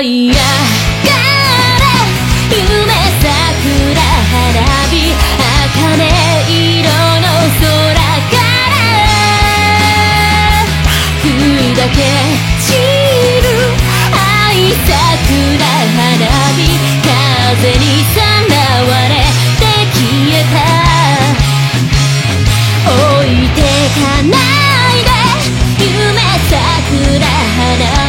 夢桜花火茜色の空から吹いだけ散る愛桜花火風にさらわれて消えた置いてかないで夢桜花火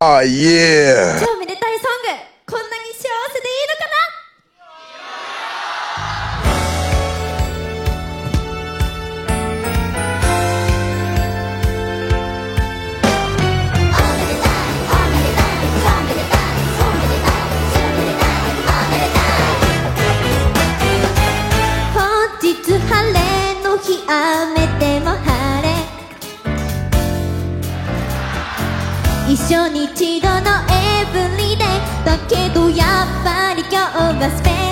oh, yeah. 初日のエブリデイだけどやっぱり今日はスペイン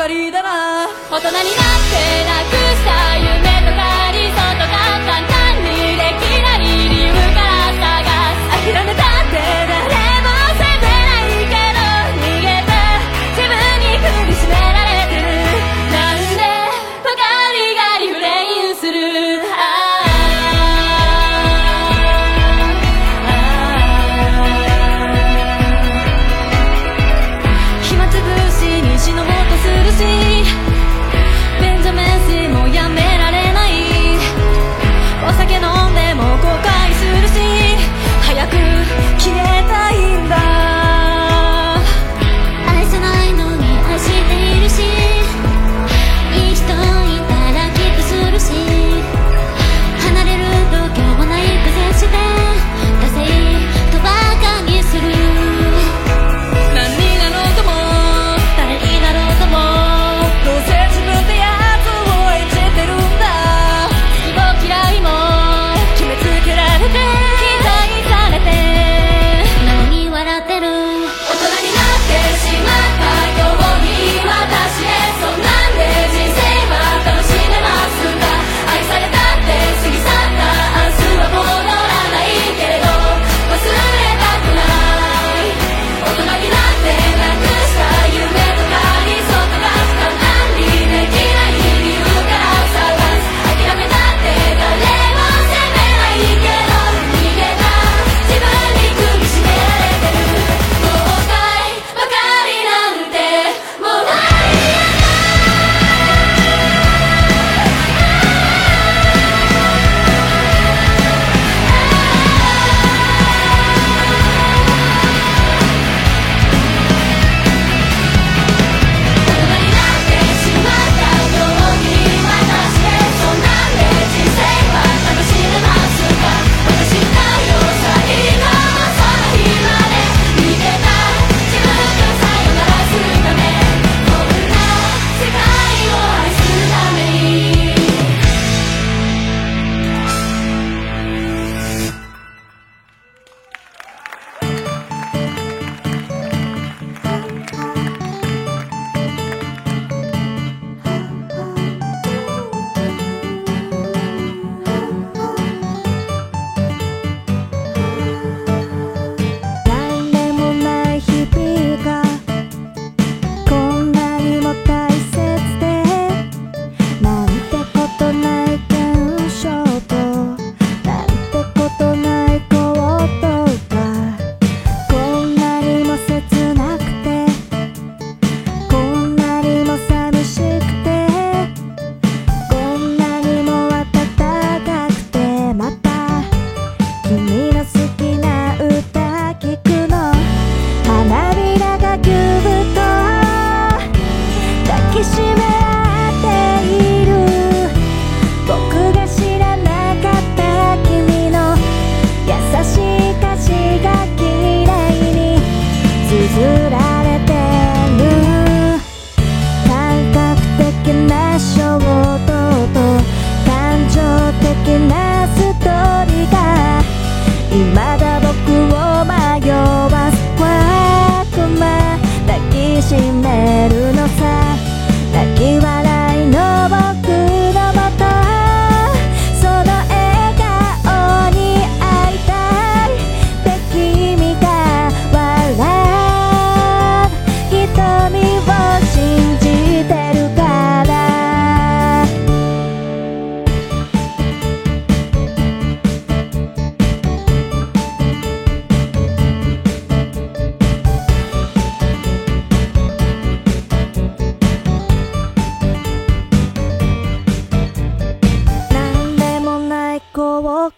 かりだな。大人になってない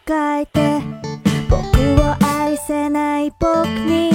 変えて僕を愛せない僕に。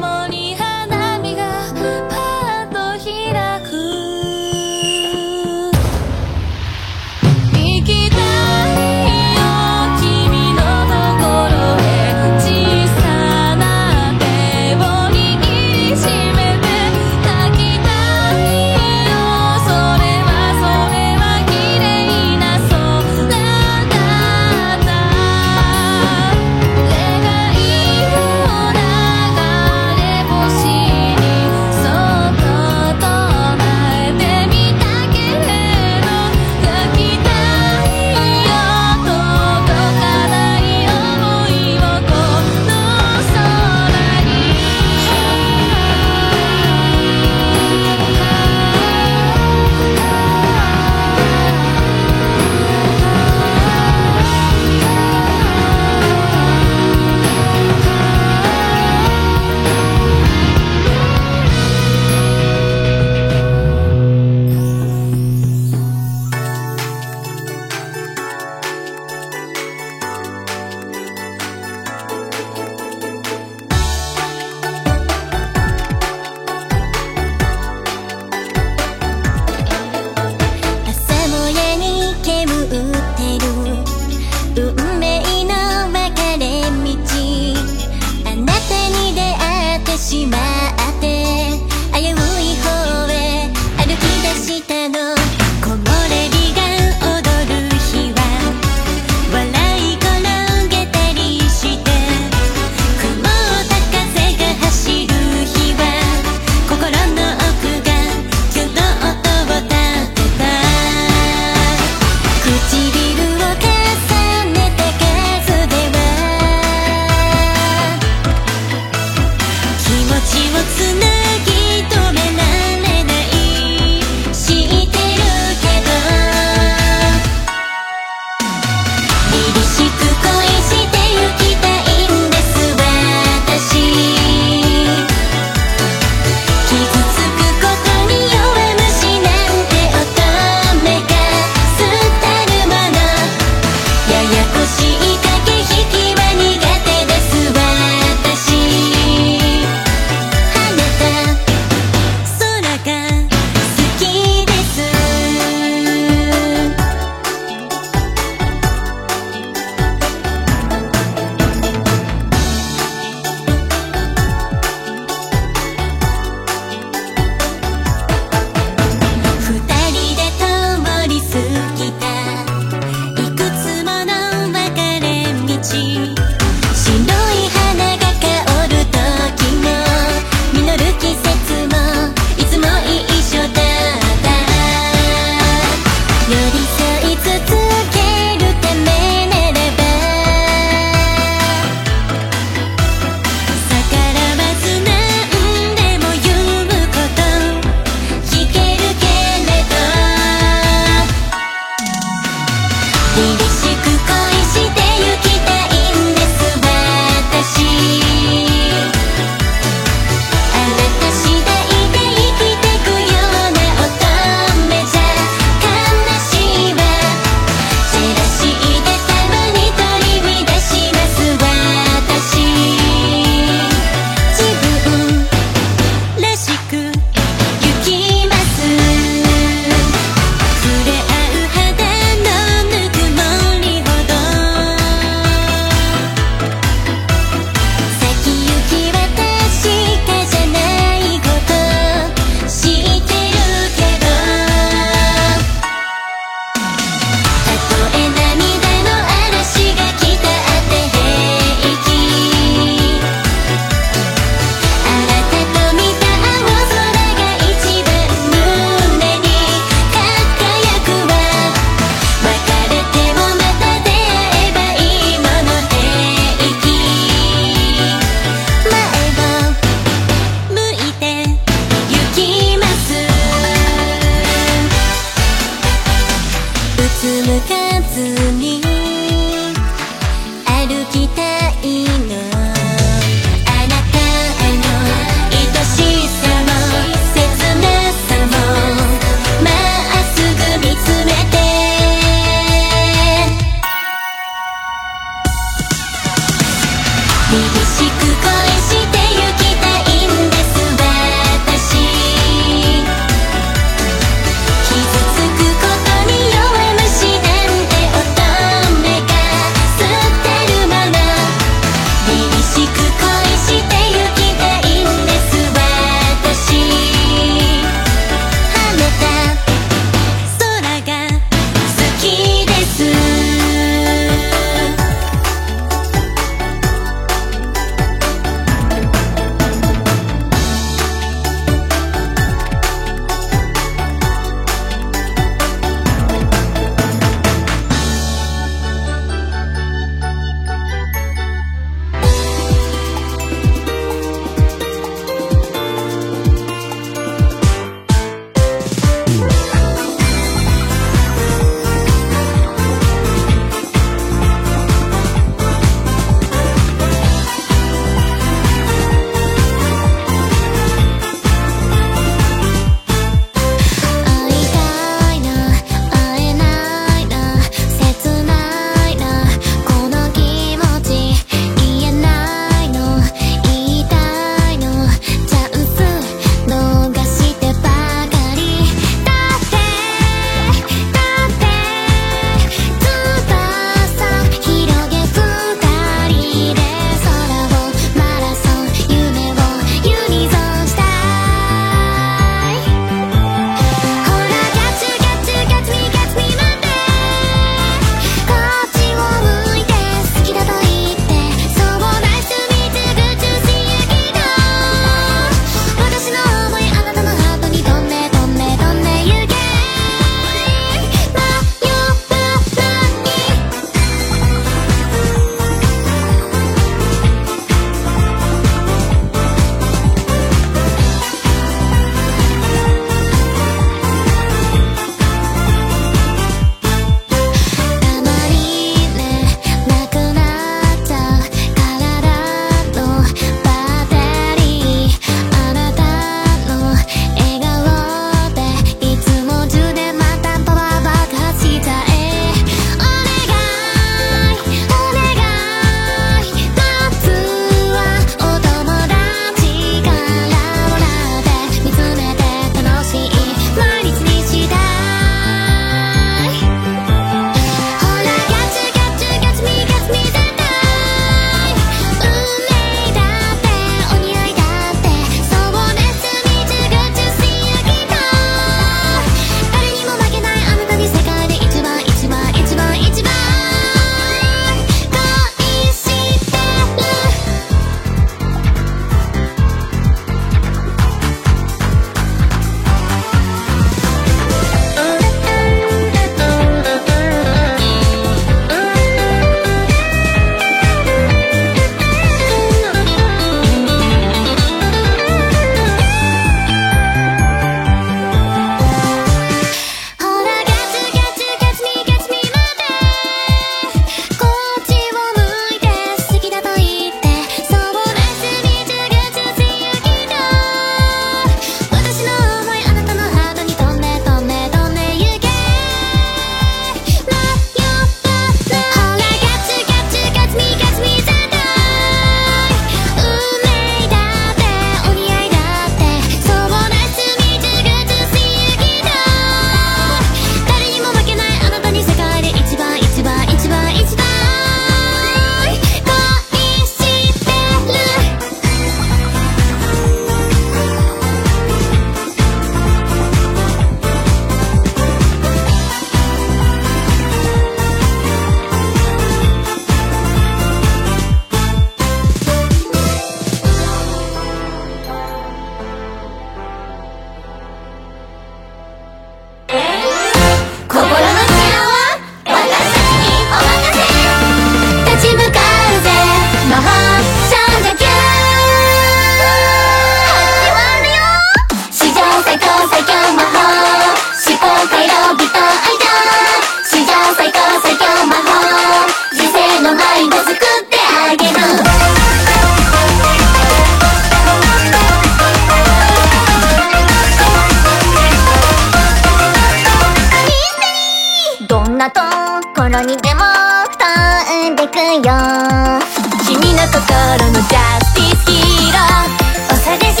君の心のジャスティスヒーロー。お探し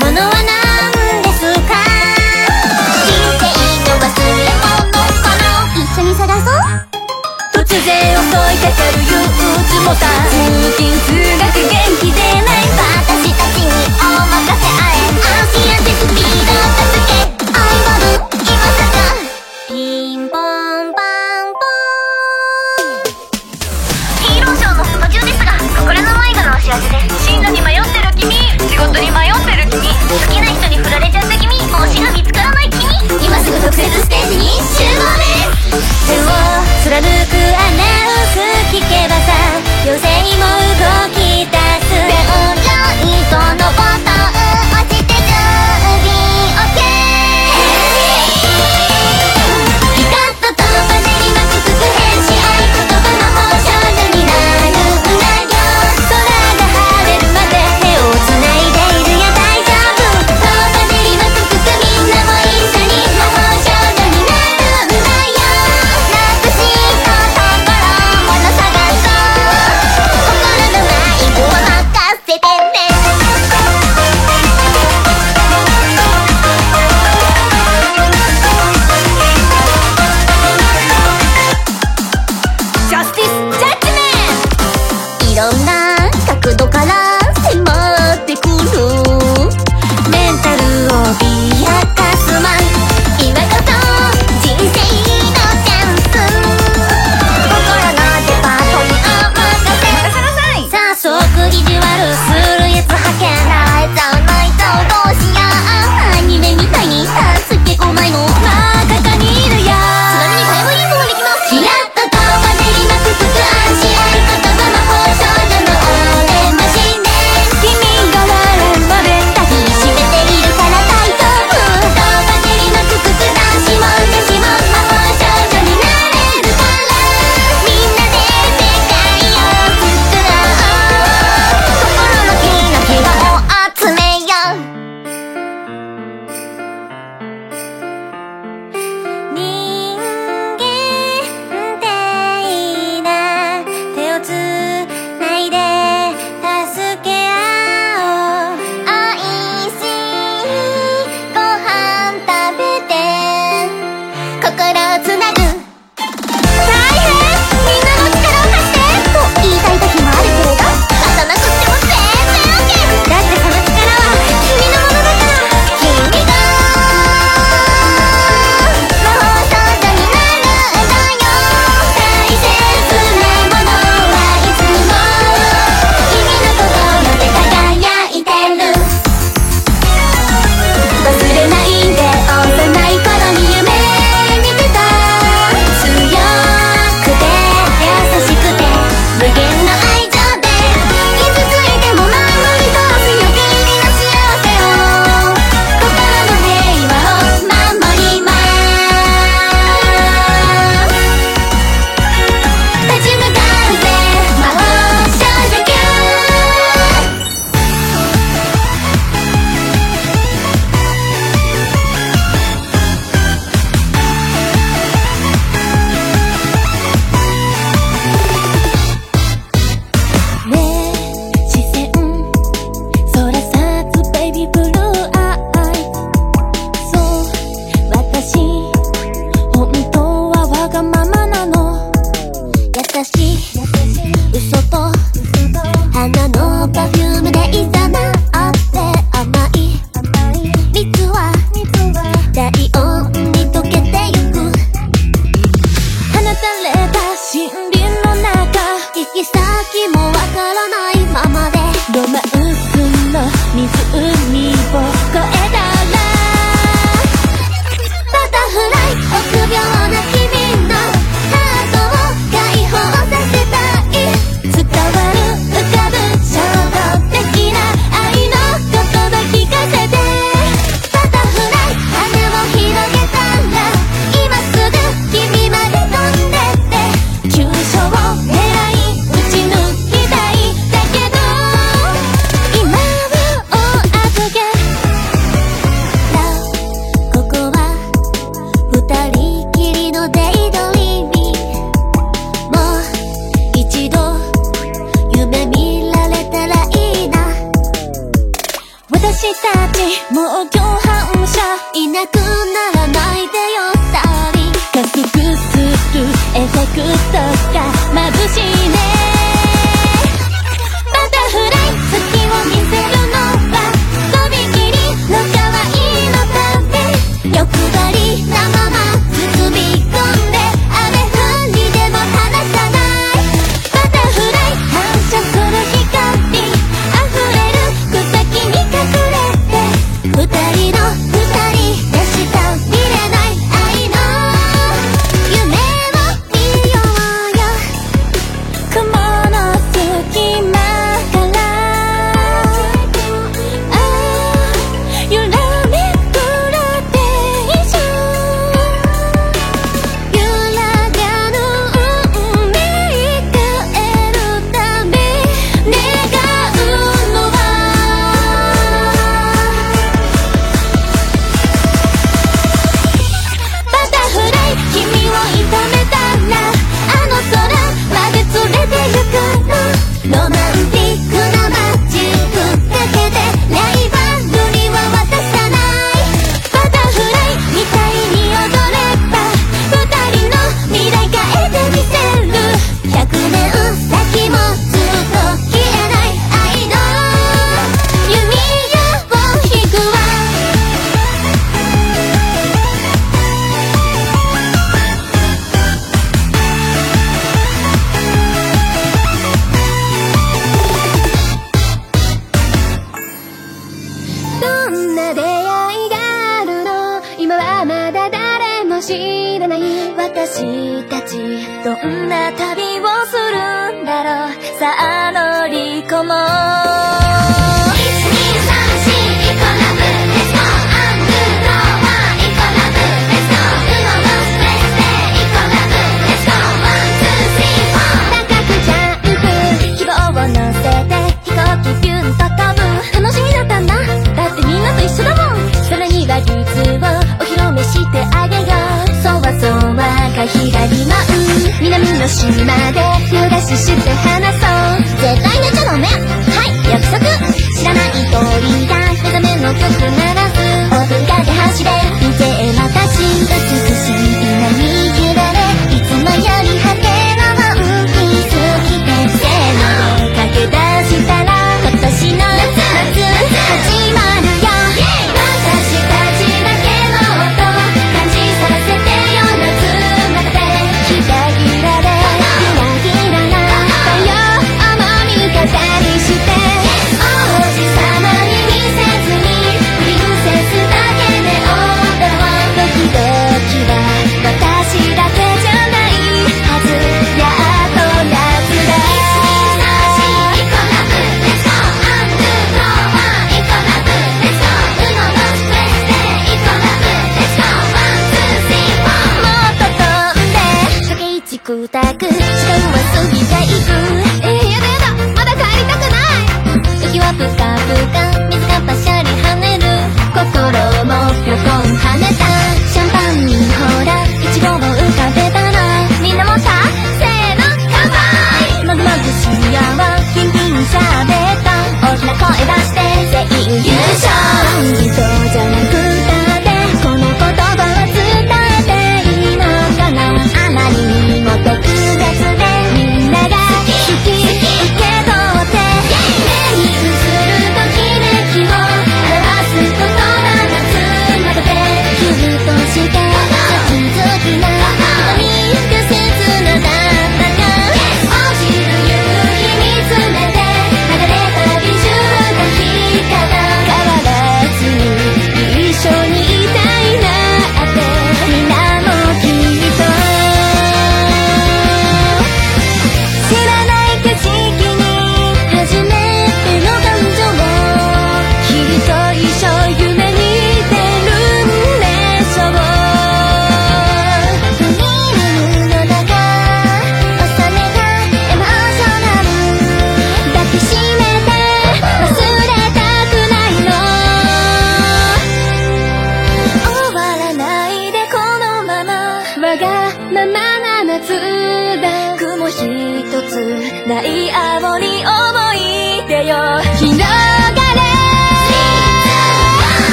物は何ですか？人生の忘れ物かな一緒に探そう。突然襲いかかる憂鬱もさ通勤通学元気でない私たちにお任せあれ安心安全スピード事に迷ってる君。好きな人に振られちゃった君。推しが見つからない君。今すぐ特設ステージに集合です。手を貫くアナウンス聞けばさ妖精も動き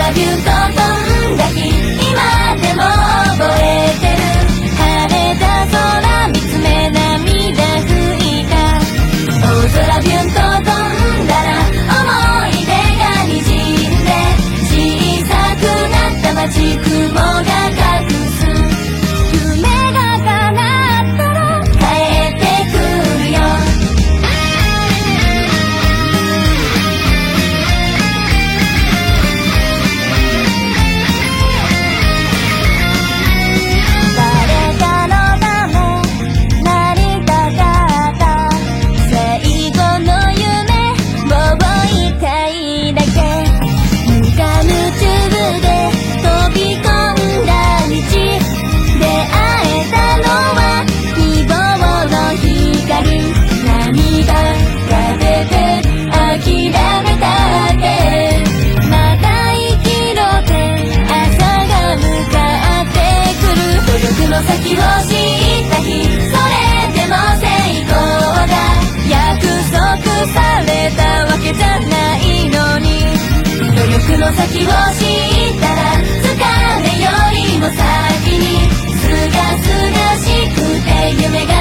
love you, God. つかめよりも先にすがすがしくて夢が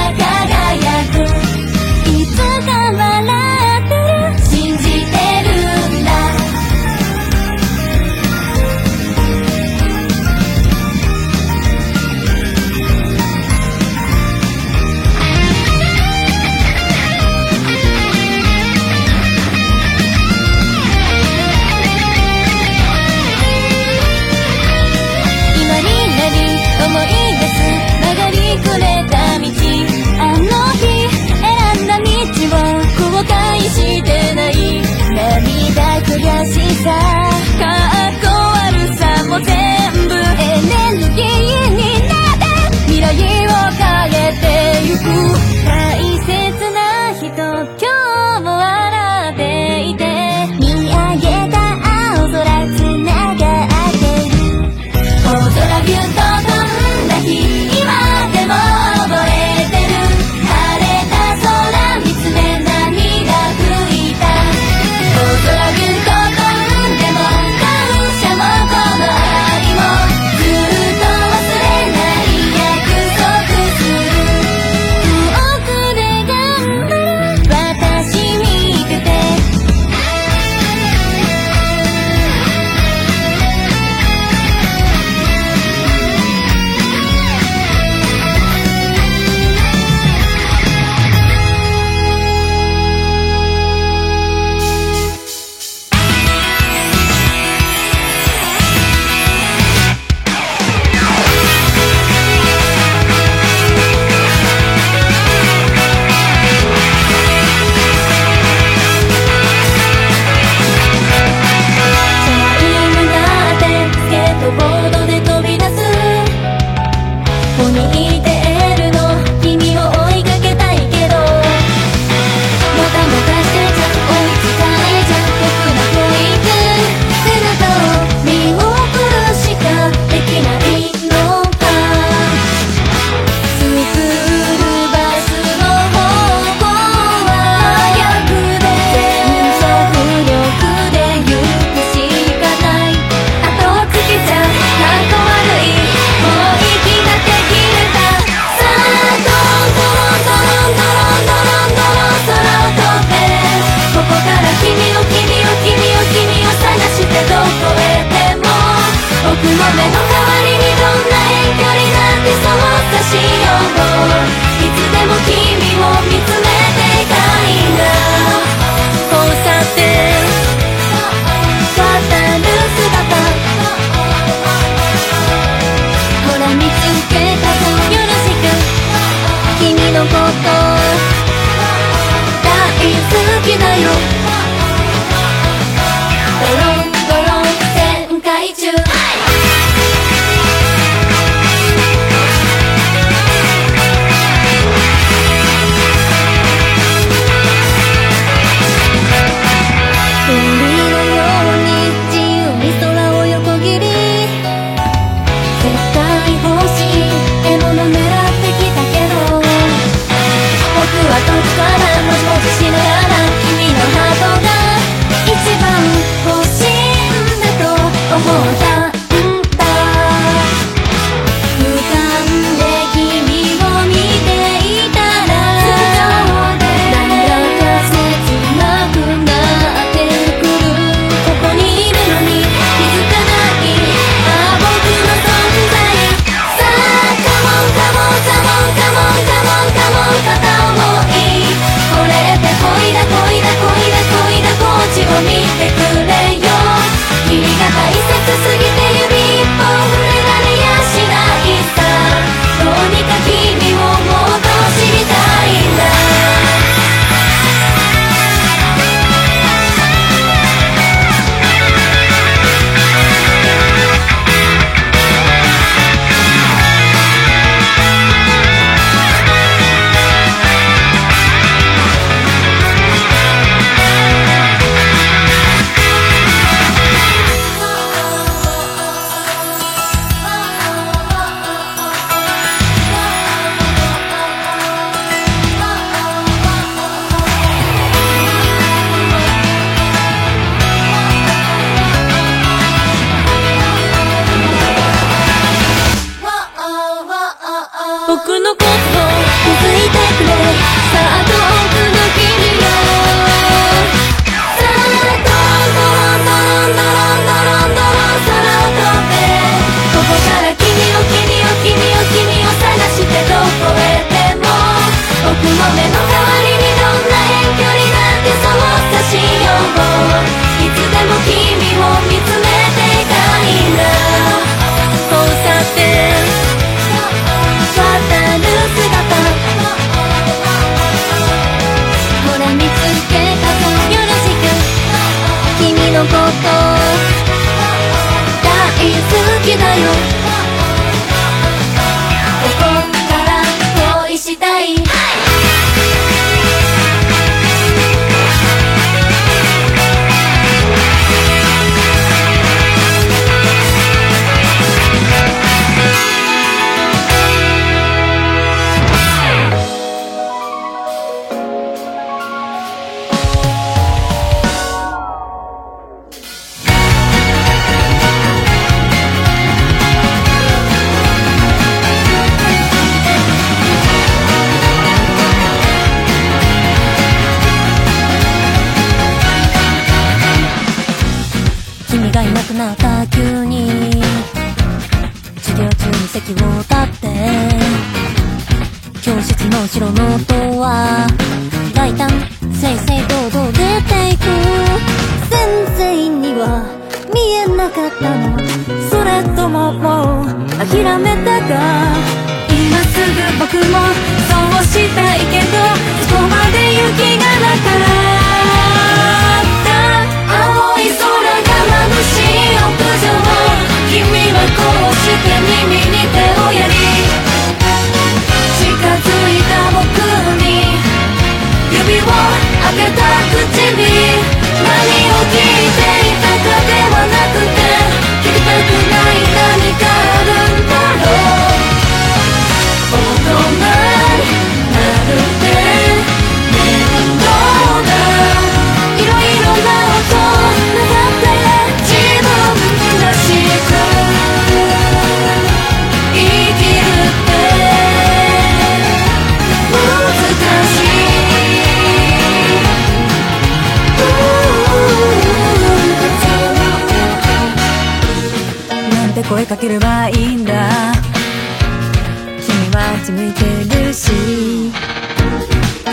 けなよ。ドロンドロン旋回中。ければいいんだ。君はあっ向いてるし。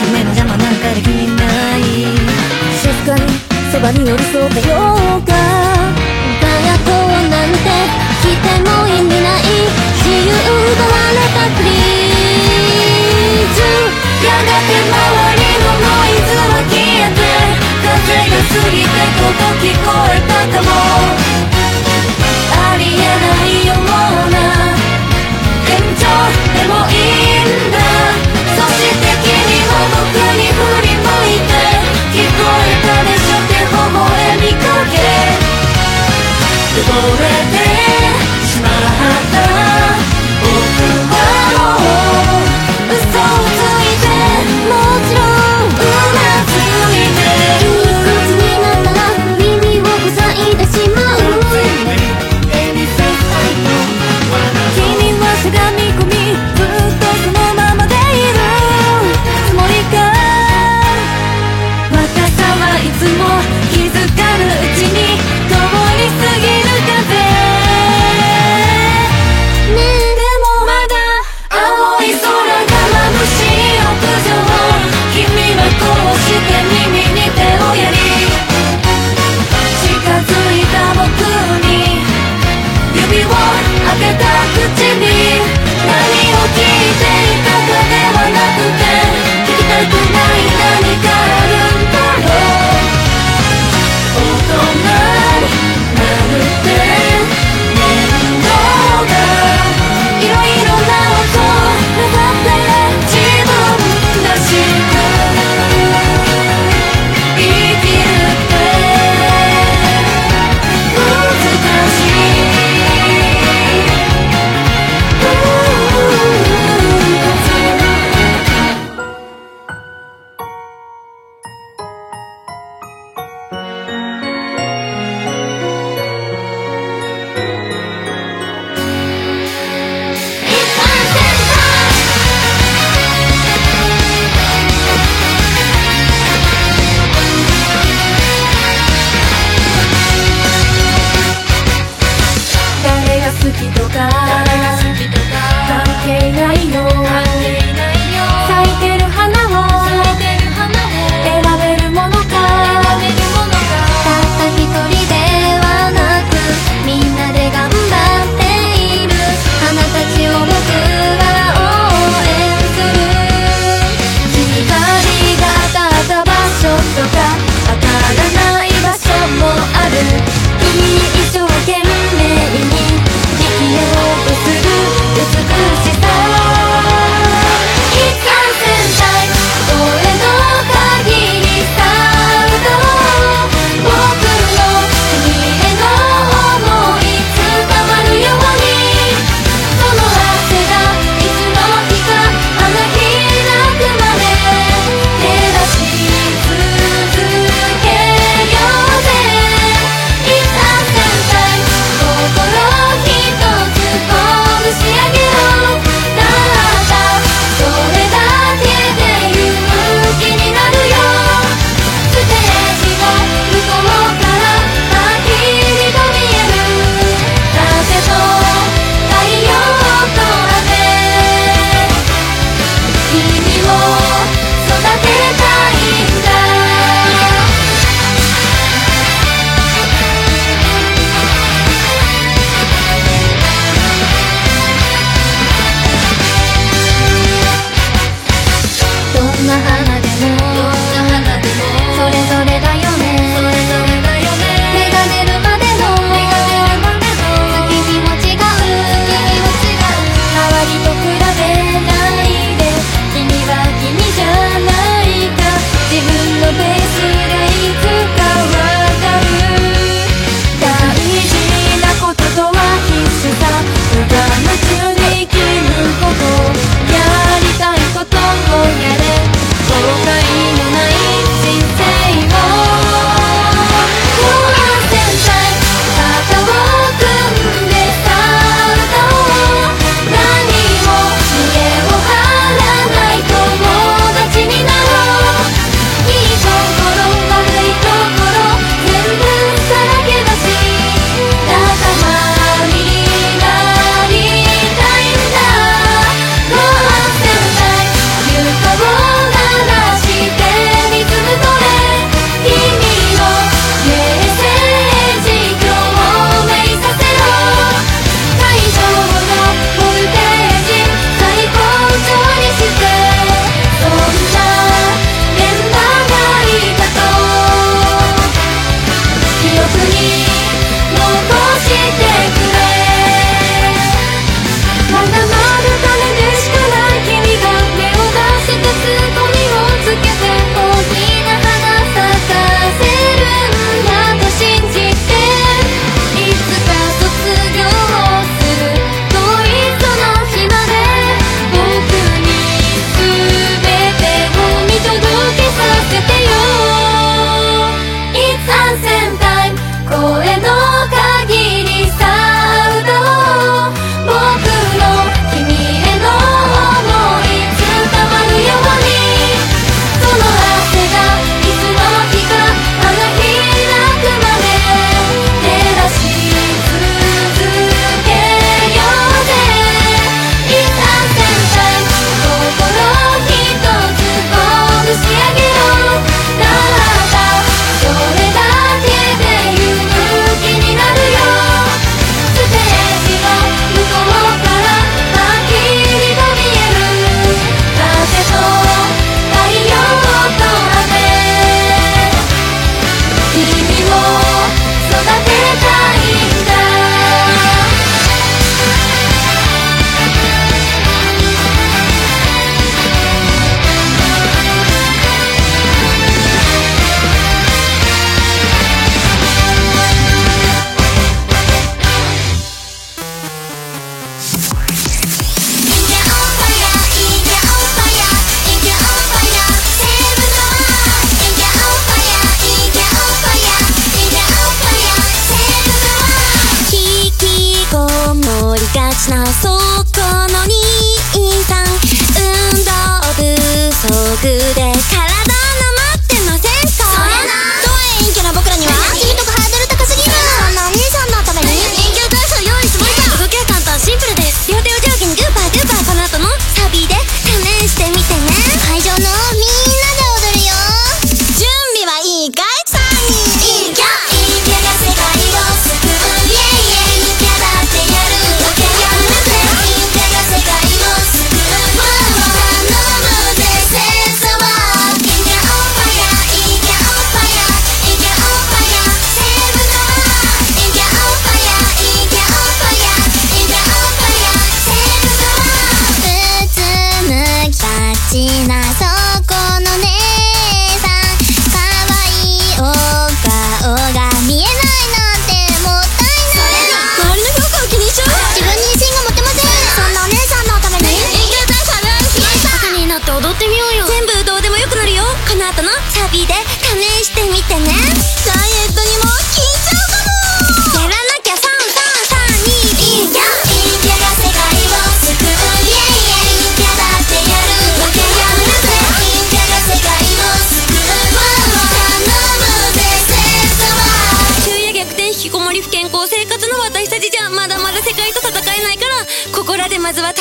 夢の邪魔なんかできない。静かにそばに寄り添ってようか。バカとなんて来ても意味ない。自由奪われたフリーズやがて周りのノイズは消えて風が過ぎてこと聞こえたかも。ありえない。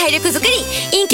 体力づくり陰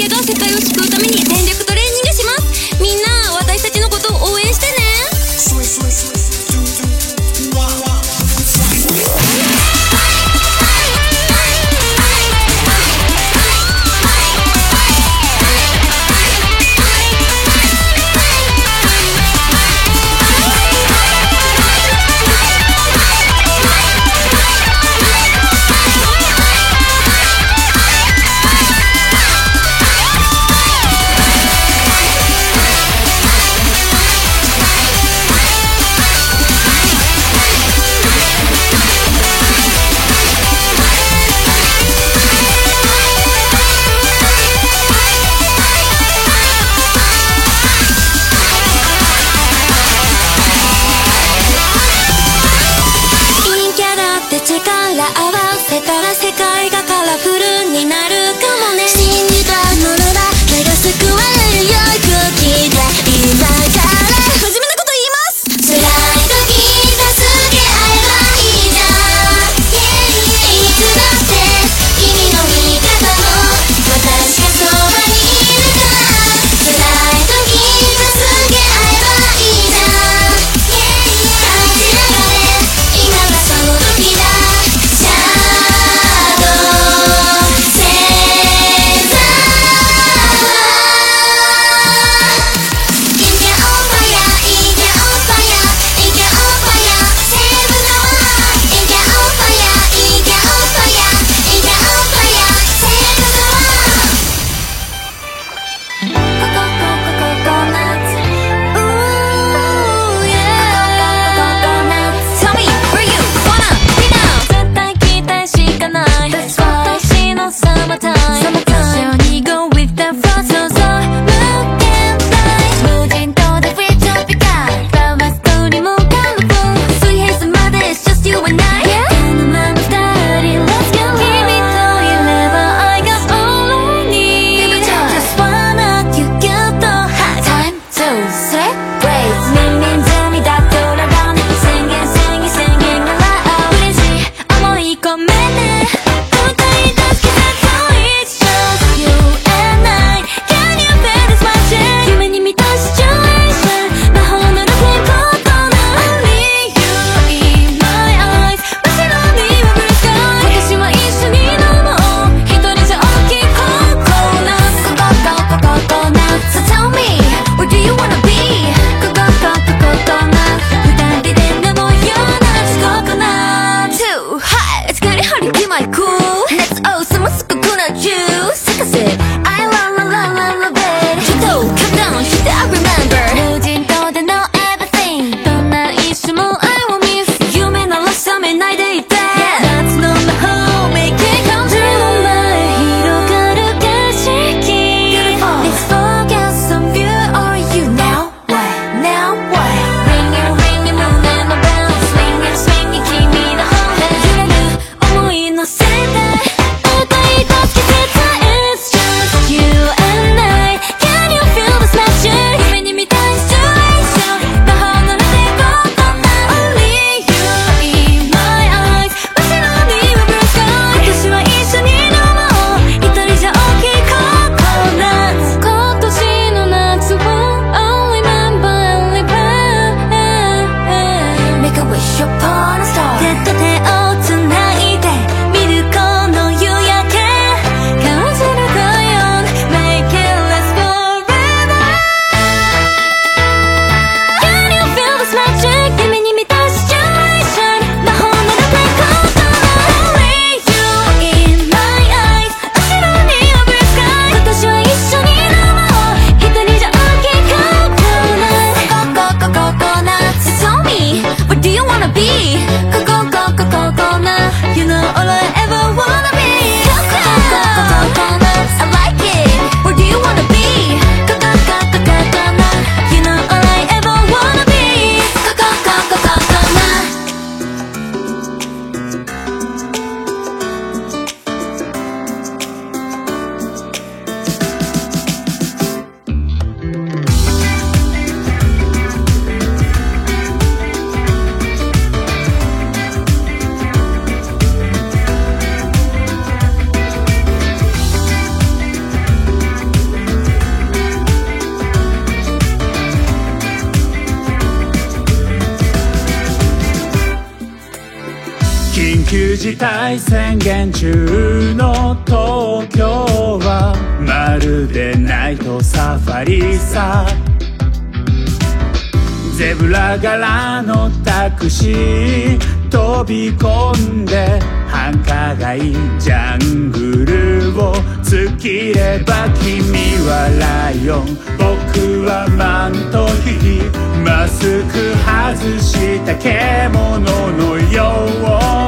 タクシー飛び込んで繁華街ジャングルを突きれば君はライオン。僕はマントヒヒマスク外した獣のよ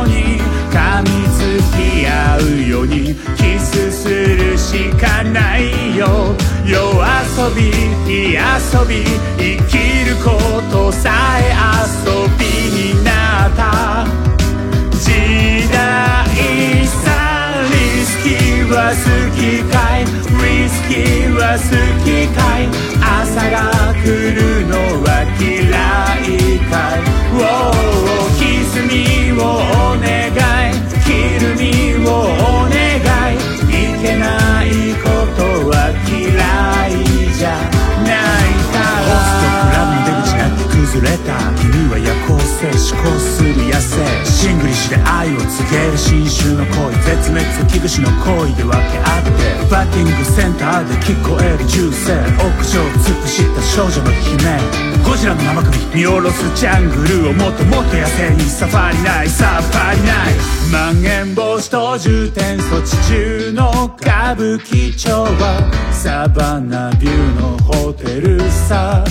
うに噛みつき合うようにキスするしかないよ。夜遊び火遊び生きることさえ遊びった。時代さリスキーは好きかい？リスキーは好きかい？朝が来るのは嫌いかい？Wow キスミをお願い。キルミをお願い。いけない。れた君は夜行性思考する野生シングリッシュで愛を告げる新種の恋。絶滅危惧種の恋で分け合って。バッティングセンターで聞こえる銃声。屋上を尽くした少女の悲鳴。ゴジラの生首見下ろすジャングルをもっともっと野生にサファリない。サファリないまん延防止等重点措置中の歌舞伎町はサバナビューのホテルさ。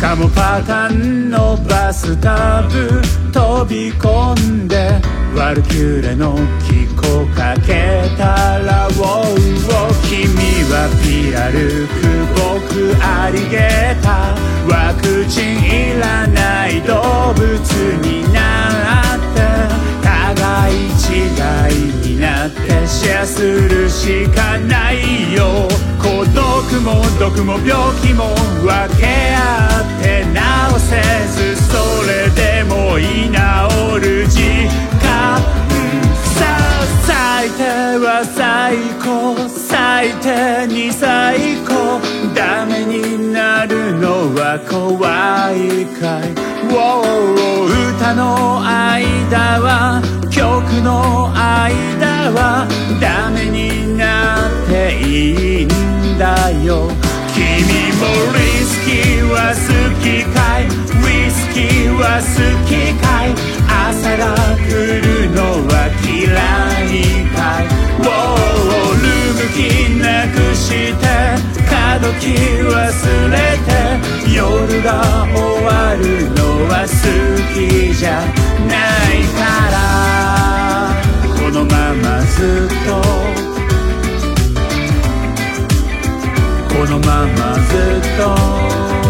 カモパターンのバスタブ飛び込んでワルキューレの気候かけたらウォーウォー君はピラルク僕アリゲータワクチンいらない動物になって互い違いになってシェアするしかないよ。孤独も毒も病気も分け合って治せずそれでも居直る時間。さあ最低は最高。最低に最高。ダメになるのは怖いかい。Wow 歌の間は曲の間はダメになっていいんだよ。君もリスキーは好きかい。ウイスキーは好きかい。朝が来るのは嫌いかい。気なくして角気忘れて夜が終わるのは好きじゃないから。このままずっとこのままずっと。